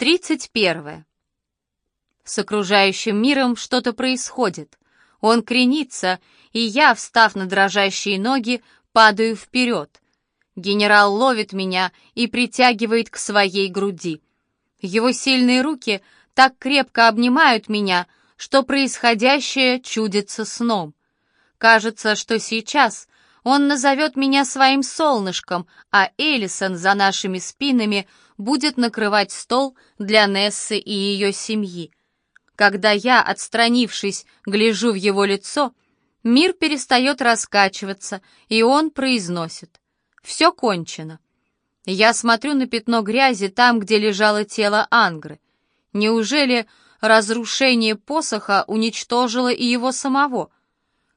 31. С окружающим миром что-то происходит. Он кренится, и я, встав на дрожащие ноги, падаю вперед. Генерал ловит меня и притягивает к своей груди. Его сильные руки так крепко обнимают меня, что происходящее чудится сном. Кажется, что сейчас он назовет меня своим солнышком, а Элисон за нашими спинами будет накрывать стол для Нессы и ее семьи. Когда я, отстранившись, гляжу в его лицо, мир перестает раскачиваться, и он произносит «Все кончено». Я смотрю на пятно грязи там, где лежало тело Ангры. Неужели разрушение посоха уничтожило и его самого?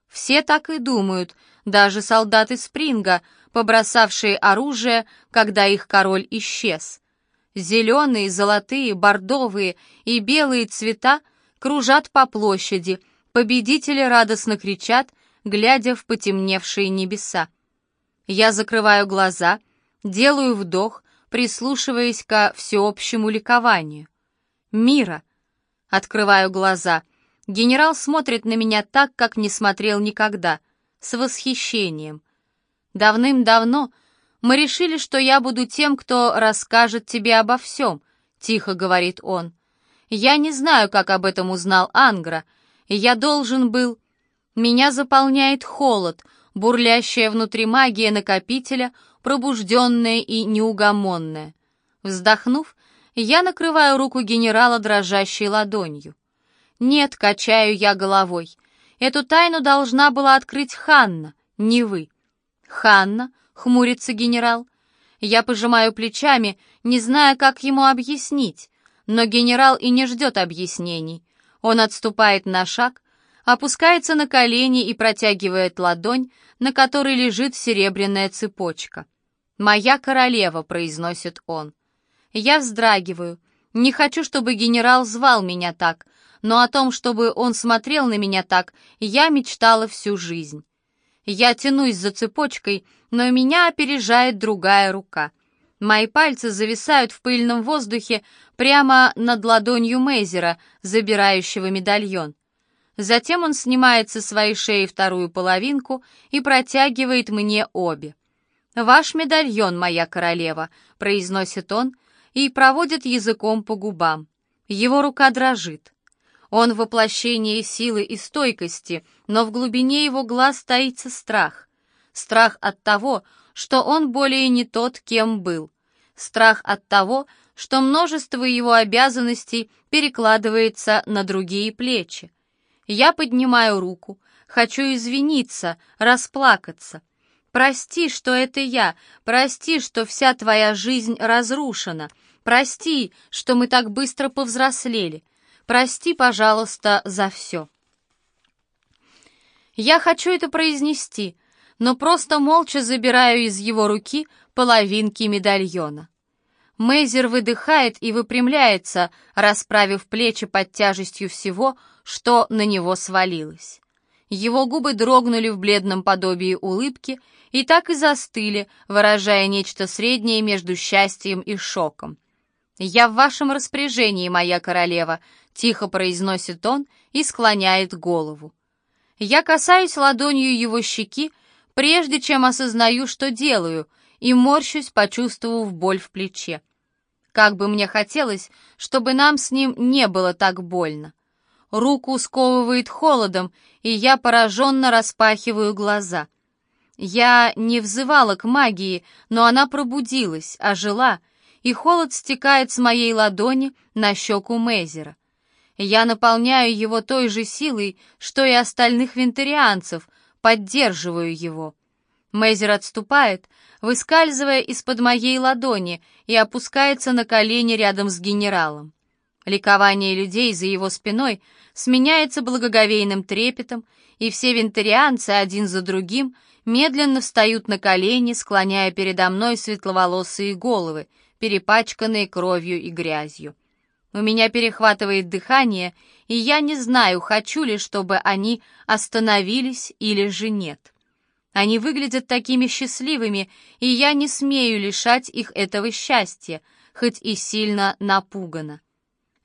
Все так и думают, даже солдаты Спринга, побросавшие оружие, когда их король исчез. Зеленые, золотые, бордовые и белые цвета кружат по площади, победители радостно кричат, глядя в потемневшие небеса. Я закрываю глаза, делаю вдох, прислушиваясь ко всеобщему ликованию. Мира. Открываю глаза. Генерал смотрит на меня так, как не смотрел никогда — с восхищением. «Давным-давно мы решили, что я буду тем, кто расскажет тебе обо всем», — тихо говорит он. «Я не знаю, как об этом узнал Ангра, я должен был...» Меня заполняет холод, бурлящая внутри магия накопителя, пробужденная и неугомонная. Вздохнув, я накрываю руку генерала дрожащей ладонью. «Нет», — качаю я головой, Эту тайну должна была открыть Ханна, не вы. Ханна, хмурится генерал. Я пожимаю плечами, не зная, как ему объяснить. Но генерал и не ждет объяснений. Он отступает на шаг, опускается на колени и протягивает ладонь, на которой лежит серебряная цепочка. «Моя королева», — произносит он. Я вздрагиваю. Не хочу, чтобы генерал звал меня так, но о том, чтобы он смотрел на меня так, я мечтала всю жизнь. Я тянусь за цепочкой, но меня опережает другая рука. Мои пальцы зависают в пыльном воздухе прямо над ладонью Мейзера, забирающего медальон. Затем он снимает со своей шеи вторую половинку и протягивает мне обе. «Ваш медальон, моя королева», — произносит он и проводит языком по губам. Его рука дрожит. Он воплощение силы и стойкости, но в глубине его глаз таится страх. Страх от того, что он более не тот, кем был. Страх от того, что множество его обязанностей перекладывается на другие плечи. Я поднимаю руку, хочу извиниться, расплакаться. Прости, что это я, прости, что вся твоя жизнь разрушена, прости, что мы так быстро повзрослели. Прости, пожалуйста, за все. Я хочу это произнести, но просто молча забираю из его руки половинки медальона. Мейзер выдыхает и выпрямляется, расправив плечи под тяжестью всего, что на него свалилось. Его губы дрогнули в бледном подобии улыбки и так и застыли, выражая нечто среднее между счастьем и шоком. «Я в вашем распоряжении, моя королева», — тихо произносит он и склоняет голову. Я касаюсь ладонью его щеки, прежде чем осознаю, что делаю, и морщусь, почувствовав боль в плече. Как бы мне хотелось, чтобы нам с ним не было так больно. Руку сковывает холодом, и я пораженно распахиваю глаза. Я не взывала к магии, но она пробудилась, ожила, и холод стекает с моей ладони на щеку Мейзера. Я наполняю его той же силой, что и остальных винтерианцев, поддерживаю его. Мейзер отступает, выскальзывая из-под моей ладони и опускается на колени рядом с генералом. Ликование людей за его спиной сменяется благоговейным трепетом, и все винтерианцы один за другим медленно встают на колени, склоняя передо мной светловолосые головы, перепачканные кровью и грязью. У меня перехватывает дыхание, и я не знаю, хочу ли, чтобы они остановились или же нет. Они выглядят такими счастливыми, и я не смею лишать их этого счастья, хоть и сильно напугана.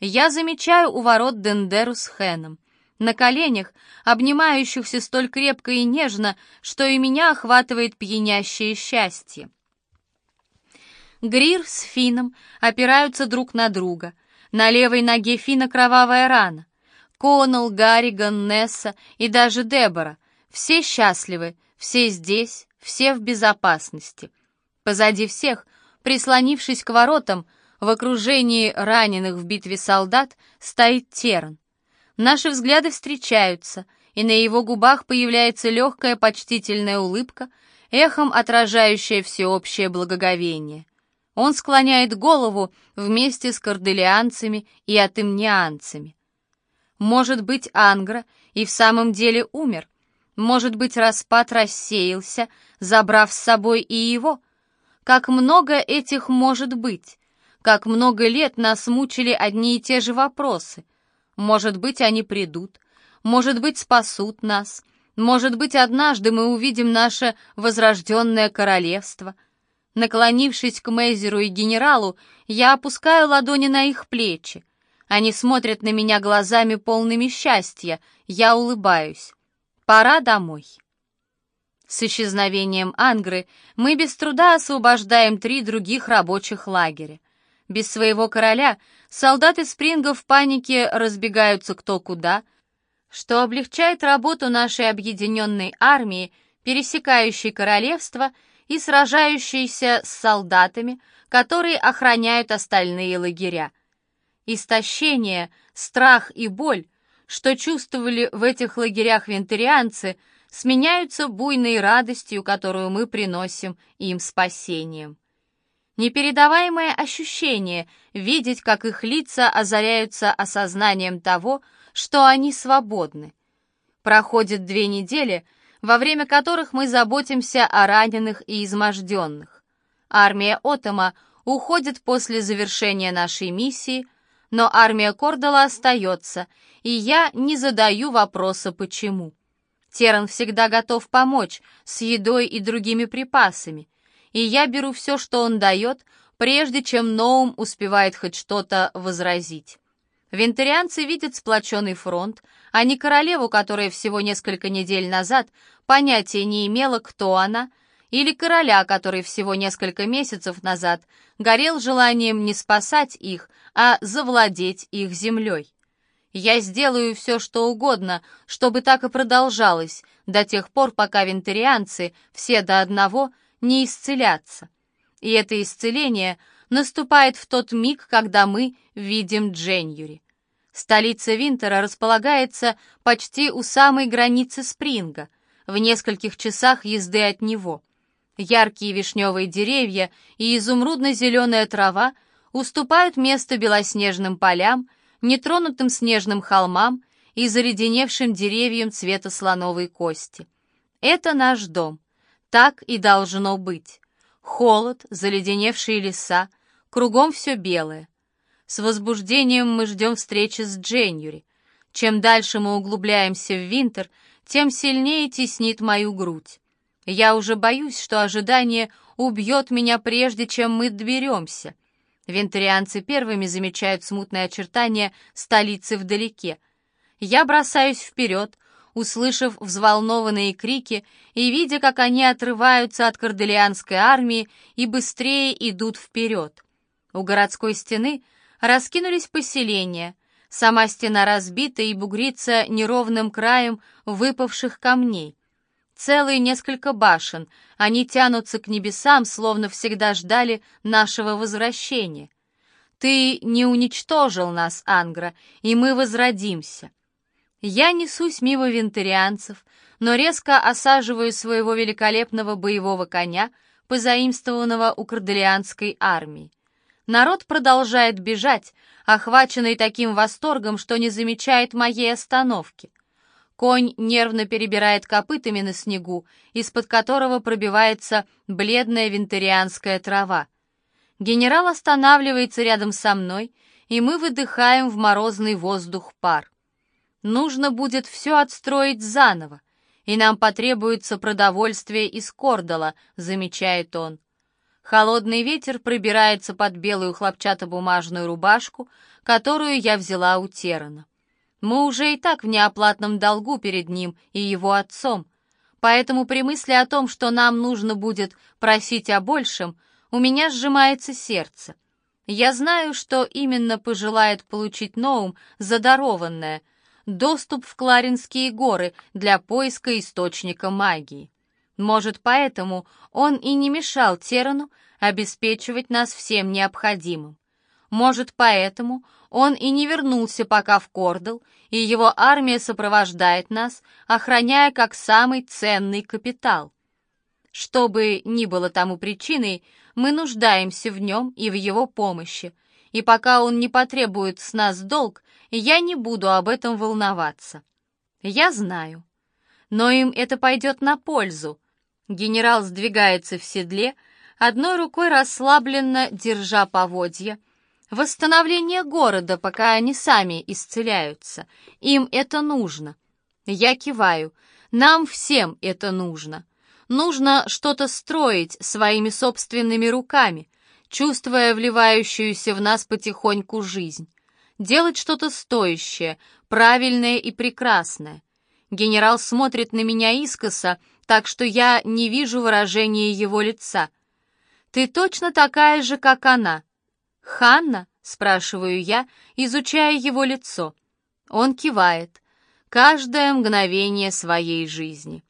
Я замечаю у ворот Дендеру с Хэном. На коленях, обнимающихся столь крепко и нежно, что и меня охватывает пьянящее счастье. Грир с Фином опираются друг на друга. На левой ноге Фина кровавая рана. Коннелл, Гарриган, Несса и даже Дебора. Все счастливы, все здесь, все в безопасности. Позади всех, прислонившись к воротам, в окружении раненых в битве солдат, стоит Терн. Наши взгляды встречаются, и на его губах появляется легкая почтительная улыбка, эхом отражающая всеобщее благоговение. Он склоняет голову вместе с корделианцами и атымнианцами. Может быть, Ангра и в самом деле умер. Может быть, распад рассеялся, забрав с собой и его. Как много этих может быть? Как много лет нас мучили одни и те же вопросы. Может быть, они придут. Может быть, спасут нас. Может быть, однажды мы увидим наше возрожденное королевство — Наклонившись к Мейзеру и генералу, я опускаю ладони на их плечи. Они смотрят на меня глазами полными счастья. Я улыбаюсь. Пора домой. С исчезновением Ангры мы без труда освобождаем три других рабочих лагеря. Без своего короля солдаты Спринга в панике разбегаются кто куда, что облегчает работу нашей объединенной армии, пересекающей королевство и сражающийся с солдатами, которые охраняют остальные лагеря. Истощение, страх и боль, что чувствовали в этих лагерях вентарианцы, сменяются буйной радостью, которую мы приносим им спасением. Непередаваемое ощущение видеть, как их лица озаряются осознанием того, что они свободны. Проходит две недели — во время которых мы заботимся о раненых и изможденных. Армия Отома уходит после завершения нашей миссии, но армия Кордала остается, и я не задаю вопроса «почему?». Теран всегда готов помочь с едой и другими припасами, и я беру все, что он дает, прежде чем Ноум успевает хоть что-то возразить. Вентарианцы видят сплоченный фронт, а не королеву, которая всего несколько недель назад понятия не имела, кто она, или короля, который всего несколько месяцев назад горел желанием не спасать их, а завладеть их землей. Я сделаю все, что угодно, чтобы так и продолжалось, до тех пор, пока вентарианцы, все до одного, не исцелятся. И это исцеление наступает в тот миг, когда мы видим Дженюри. Столица Винтера располагается почти у самой границы Спринга, в нескольких часах езды от него. Яркие вишневые деревья и изумрудно-зеленая трава уступают место белоснежным полям, нетронутым снежным холмам и заледеневшим деревьям цвета слоновой кости. Это наш дом. Так и должно быть. Холод, заледеневшие леса, кругом все белое. С возбуждением мы ждем встречи с Дженюри. Чем дальше мы углубляемся в Винтер, тем сильнее теснит мою грудь. Я уже боюсь, что ожидание убьет меня прежде, чем мы доберемся. Вентарианцы первыми замечают смутные очертания столицы вдалеке. Я бросаюсь вперед, услышав взволнованные крики и видя, как они отрываются от корделианской армии и быстрее идут вперед. У городской стены — раскинулись поселения. Сама стена разбита и бугрится неровным краем выпавших камней. Целые несколько башен, они тянутся к небесам, словно всегда ждали нашего возвращения. Ты не уничтожил нас, Ангра, и мы возродимся. Я несусь мимо вентарианцев, но резко осаживаю своего великолепного боевого коня, позаимствованного у корделианской армии. Народ продолжает бежать, охваченный таким восторгом, что не замечает моей остановки. Конь нервно перебирает копытами на снегу, из-под которого пробивается бледная винтерианская трава. Генерал останавливается рядом со мной, и мы выдыхаем в морозный воздух пар. Нужно будет все отстроить заново, и нам потребуется продовольствие из Кордала, замечает он. Холодный ветер пробирается под белую хлопчатобумажную рубашку, которую я взяла у Терана. Мы уже и так в неоплатном долгу перед ним и его отцом, поэтому при мысли о том, что нам нужно будет просить о большем, у меня сжимается сердце. Я знаю, что именно пожелает получить Ноум задарованное — доступ в Кларинские горы для поиска источника магии. Может, поэтому он и не мешал Терану обеспечивать нас всем необходимым. Может, поэтому он и не вернулся пока в Кордл, и его армия сопровождает нас, охраняя как самый ценный капитал. Что бы ни было тому причиной, мы нуждаемся в нем и в его помощи, и пока он не потребует с нас долг, я не буду об этом волноваться. Я знаю. Но им это пойдет на пользу. Генерал сдвигается в седле, одной рукой расслабленно держа поводья. Восстановление города, пока они сами исцеляются. Им это нужно. Я киваю. Нам всем это нужно. Нужно что-то строить своими собственными руками, чувствуя вливающуюся в нас потихоньку жизнь. Делать что-то стоящее, правильное и прекрасное. Генерал смотрит на меня искоса, так что я не вижу выражения его лица. «Ты точно такая же, как она?» «Ханна?» — спрашиваю я, изучая его лицо. Он кивает. Каждое мгновение своей жизни.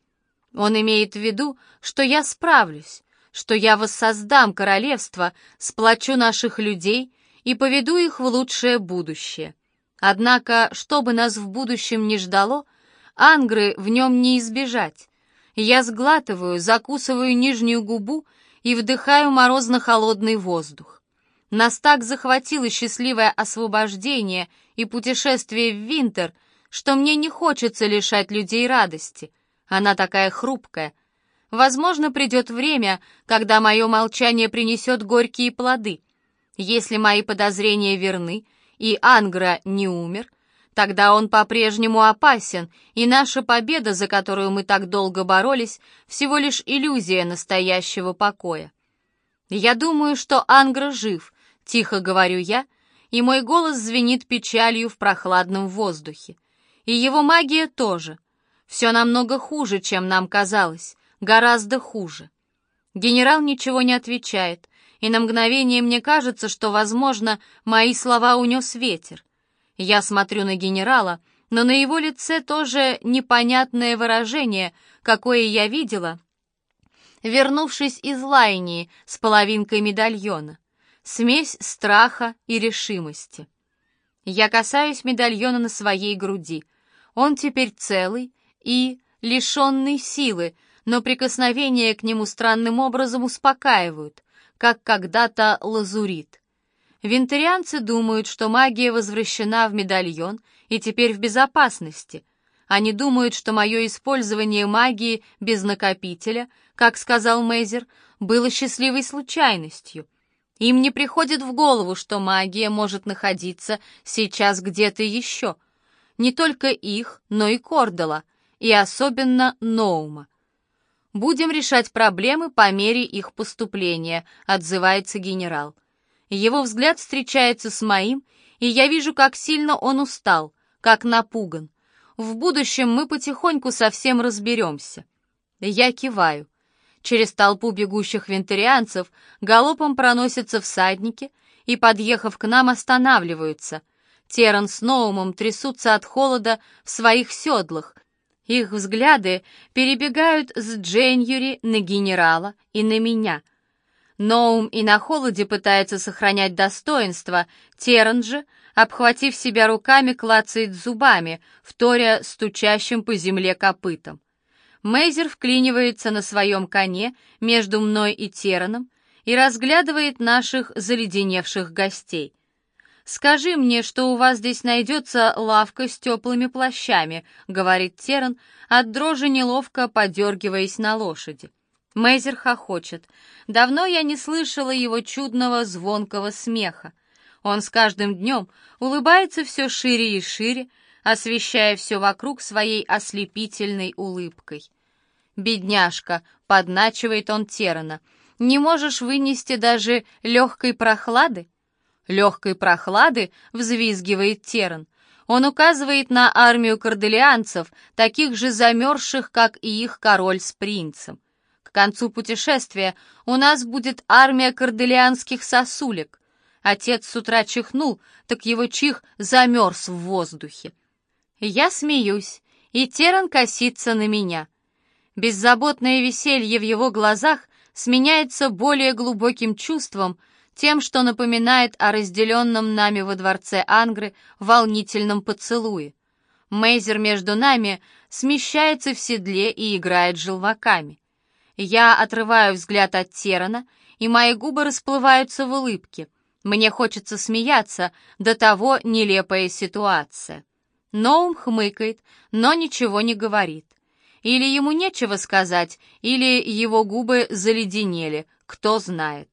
Он имеет в виду, что я справлюсь, что я воссоздам королевство, сплочу наших людей и поведу их в лучшее будущее. Однако, что бы нас в будущем не ждало, ангры в нем не избежать. Я сглатываю, закусываю нижнюю губу и вдыхаю морозно-холодный воздух. Нас так захватило счастливое освобождение и путешествие в Винтер, что мне не хочется лишать людей радости. Она такая хрупкая. Возможно, придет время, когда мое молчание принесет горькие плоды. Если мои подозрения верны, и Ангра не умер, Тогда он по-прежнему опасен, и наша победа, за которую мы так долго боролись, всего лишь иллюзия настоящего покоя. «Я думаю, что Ангра жив», — тихо говорю я, и мой голос звенит печалью в прохладном воздухе. И его магия тоже. Все намного хуже, чем нам казалось, гораздо хуже. Генерал ничего не отвечает, и на мгновение мне кажется, что, возможно, мои слова унес ветер. Я смотрю на генерала, но на его лице тоже непонятное выражение, какое я видела, вернувшись из Лайнии с половинкой медальона. Смесь страха и решимости. Я касаюсь медальона на своей груди. Он теперь целый и лишенный силы, но прикосновения к нему странным образом успокаивают, как когда-то лазурит. Винтерианцы думают, что магия возвращена в медальон и теперь в безопасности. Они думают, что мое использование магии без накопителя, как сказал Мейзер, было счастливой случайностью. Им не приходит в голову, что магия может находиться сейчас где-то еще. Не только их, но и Кордала, и особенно Ноума. «Будем решать проблемы по мере их поступления», — отзывается генерал. Его взгляд встречается с моим, и я вижу, как сильно он устал, как напуган. В будущем мы потихоньку совсем разберемся. Я киваю. Через толпу бегущих вентарианцев галопом проносятся всадники и, подъехав к нам, останавливаются. Теран с Ноумом трясутся от холода в своих седлах. Их взгляды перебегают с Дженюри на генерала и на меня — Ноум и на холоде пытается сохранять достоинство, Теран же, обхватив себя руками, клацает зубами, вторя стучащим по земле копытом. Мейзер вклинивается на своем коне между мной и Тераном и разглядывает наших заледеневших гостей. «Скажи мне, что у вас здесь найдется лавка с теплыми плащами», — говорит Теран, от дрожи неловко подергиваясь на лошади. Мейзер хохочет. Давно я не слышала его чудного звонкого смеха. Он с каждым днем улыбается все шире и шире, освещая все вокруг своей ослепительной улыбкой. «Бедняжка!» — подначивает он Терана. Не можешь вынести даже легкой прохлады? Легкой прохлады, взвизгивает Теран. Он указывает на армию корделианцев, таких же замерзших, как и их король с принцем. Концу путешествия у нас будет армия корделианских сосулек. Отец с утра чихнул, так его чих замерз в воздухе. Я смеюсь, и Теран косится на меня. Беззаботное веселье в его глазах сменяется более глубоким чувством, тем, что напоминает о разделенном нами во дворце Ангры волнительном поцелуе. Мейзер между нами смещается в седле и играет желваками. Я отрываю взгляд от Терана, и мои губы расплываются в улыбке. Мне хочется смеяться, до того нелепая ситуация. Ноум хмыкает, но ничего не говорит. Или ему нечего сказать, или его губы заледенели, кто знает.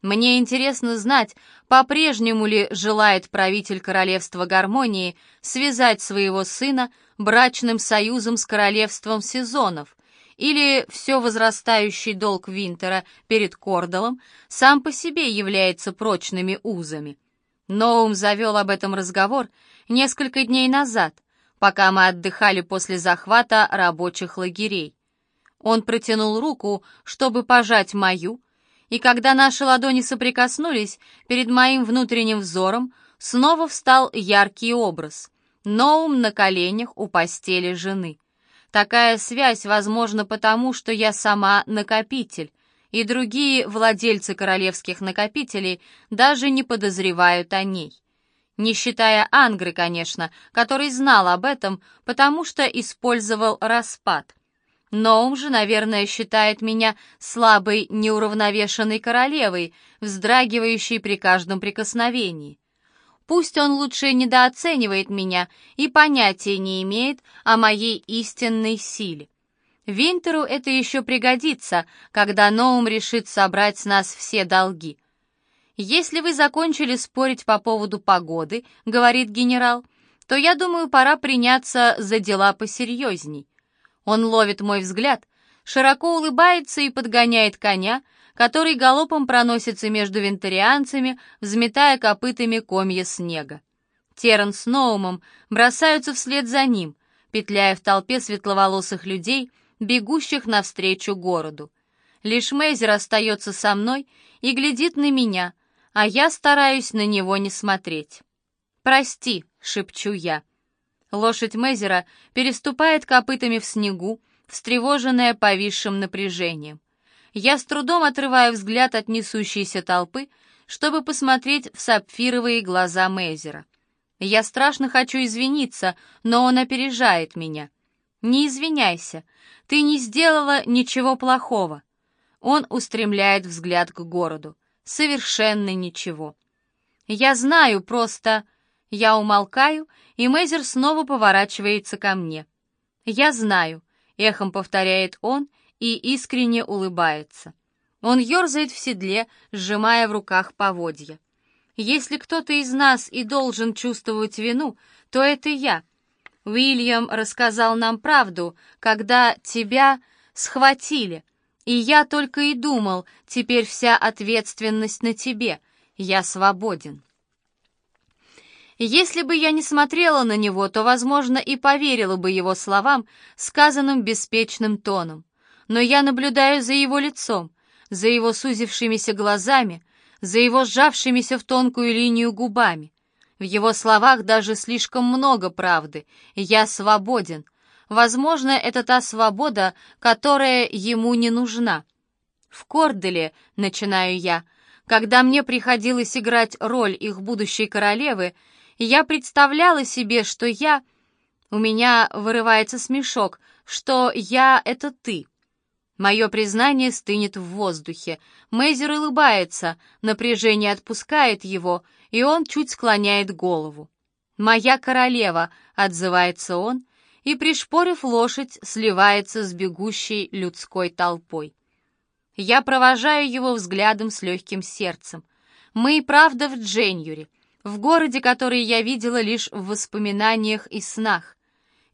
Мне интересно знать, по-прежнему ли желает правитель королевства гармонии связать своего сына брачным союзом с королевством сезонов, или все возрастающий долг Винтера перед Кордалом сам по себе является прочными узами. Ноум завел об этом разговор несколько дней назад, пока мы отдыхали после захвата рабочих лагерей. Он протянул руку, чтобы пожать мою, и когда наши ладони соприкоснулись, перед моим внутренним взором снова встал яркий образ. Ноум на коленях у постели жены. Такая связь возможна потому, что я сама накопитель, и другие владельцы королевских накопителей даже не подозревают о ней. Не считая Ангры, конечно, который знал об этом, потому что использовал распад. Ноум же, наверное, считает меня слабой, неуравновешенной королевой, вздрагивающей при каждом прикосновении. Пусть он лучше недооценивает меня и понятия не имеет о моей истинной силе. Винтеру это еще пригодится, когда Ноум решит собрать с нас все долги. «Если вы закончили спорить по поводу погоды», — говорит генерал, — «то, я думаю, пора приняться за дела посерьезней». Он ловит мой взгляд, широко улыбается и подгоняет коня, который галопом проносится между вентарианцами, взметая копытами комья снега. Теран с Ноумом бросаются вслед за ним, петляя в толпе светловолосых людей, бегущих навстречу городу. Лишь Мейзер остается со мной и глядит на меня, а я стараюсь на него не смотреть. «Прости», — шепчу я. Лошадь Мезера переступает копытами в снегу, встревоженная повисшим напряжением. Я с трудом отрываю взгляд от несущейся толпы, чтобы посмотреть в сапфировые глаза Мейзера. Я страшно хочу извиниться, но он опережает меня. «Не извиняйся, ты не сделала ничего плохого». Он устремляет взгляд к городу. «Совершенно ничего». «Я знаю, просто...» Я умолкаю, и Мейзер снова поворачивается ко мне. «Я знаю», — эхом повторяет он и искренне улыбается. Он ерзает в седле, сжимая в руках поводья. «Если кто-то из нас и должен чувствовать вину, то это я. Уильям рассказал нам правду, когда тебя схватили, и я только и думал, теперь вся ответственность на тебе, я свободен». Если бы я не смотрела на него, то, возможно, и поверила бы его словам, сказанным беспечным тоном. Но я наблюдаю за его лицом, за его сузившимися глазами, за его сжавшимися в тонкую линию губами. В его словах даже слишком много правды. Я свободен. Возможно, это та свобода, которая ему не нужна. В Корделе, начинаю я, когда мне приходилось играть роль их будущей королевы, я представляла себе, что я... У меня вырывается смешок, что я — это ты. Мое признание стынет в воздухе. Мейзер улыбается, напряжение отпускает его, и он чуть склоняет голову. «Моя королева», — отзывается он, и, пришпорив лошадь, сливается с бегущей людской толпой. Я провожаю его взглядом с легким сердцем. Мы и правда в Дженюре в городе, который я видела лишь в воспоминаниях и снах.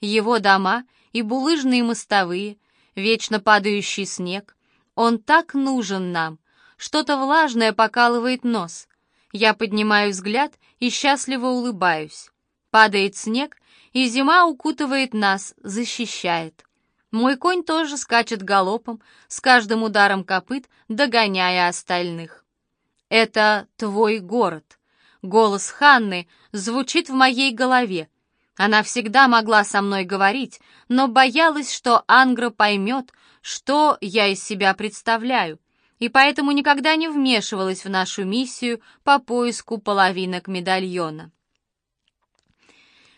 Его дома и булыжные мостовые, вечно падающий снег. Он так нужен нам, Что-то влажное покалывает нос. Я поднимаю взгляд и счастливо улыбаюсь. Падает снег, и зима укутывает нас, защищает. Мой конь тоже скачет галопом, с каждым ударом копыт догоняя остальных. «Это твой город». Голос Ханны звучит в моей голове. Она всегда могла со мной говорить, но боялась, что Ангра поймет, что я из себя представляю, и поэтому никогда не вмешивалась в нашу миссию по поиску половинок медальона.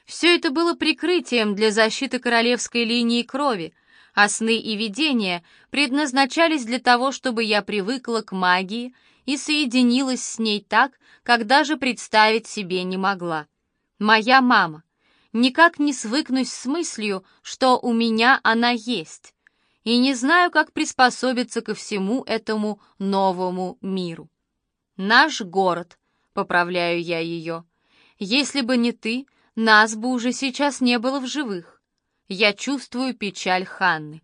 Все это было прикрытием для защиты королевской линии крови, а сны и видения предназначались для того, чтобы я привыкла к магии и соединилась с ней так, как даже представить себе не могла. Моя мама. Никак не свыкнусь с мыслью, что у меня она есть, и не знаю, как приспособиться ко всему этому новому миру. Наш город, поправляю я ее. Если бы не ты, нас бы уже сейчас не было в живых. Я чувствую печаль Ханны.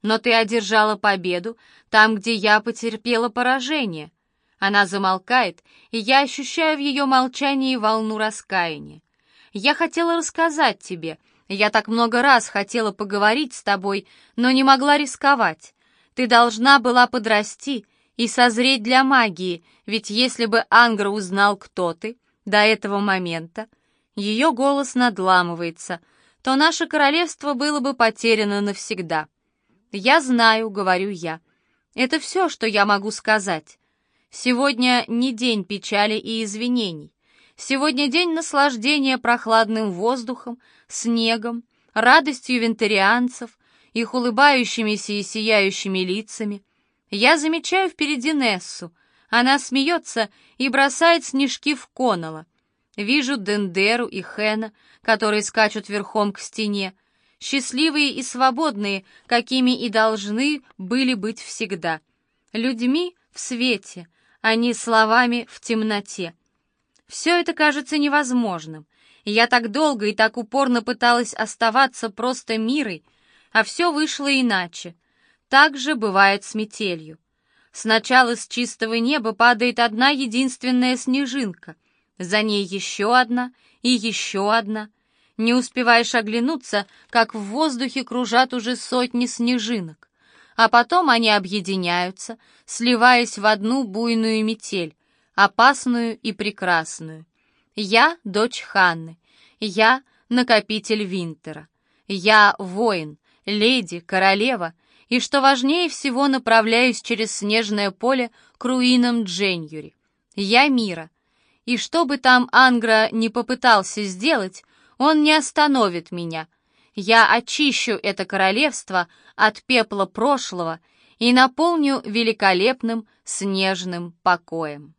Но ты одержала победу там, где я потерпела поражение. Она замолкает, и я ощущаю в ее молчании волну раскаяния. Я хотела рассказать тебе, я так много раз хотела поговорить с тобой, но не могла рисковать. Ты должна была подрасти и созреть для магии, ведь если бы Ангра узнал, кто ты, до этого момента, ее голос надламывается, то наше королевство было бы потеряно навсегда. «Я знаю», — говорю я. «Это все, что я могу сказать. Сегодня не день печали и извинений. Сегодня день наслаждения прохладным воздухом, снегом, радостью вентарианцев, их улыбающимися и сияющими лицами. Я замечаю впереди Нессу. Она смеется и бросает снежки в Коннелла. Вижу Дендеру и Хэна, которые скачут верхом к стене, счастливые и свободные, какими и должны были быть всегда. Людьми в свете, а не словами в темноте. Все это кажется невозможным. Я так долго и так упорно пыталась оставаться просто мирой, а все вышло иначе. Так же бывает с метелью. Сначала с чистого неба падает одна единственная снежинка — за ней еще одна и еще одна. Не успеваешь оглянуться, как в воздухе кружат уже сотни снежинок. А потом они объединяются, сливаясь в одну буйную метель, опасную и прекрасную. Я — дочь Ханны. Я — накопитель Винтера. Я — воин, леди, королева, и, что важнее всего, направляюсь через снежное поле к руинам Дженюри. Я мира, и что бы там Ангра не попытался сделать, он не остановит меня. Я очищу это королевство от пепла прошлого и наполню великолепным снежным покоем.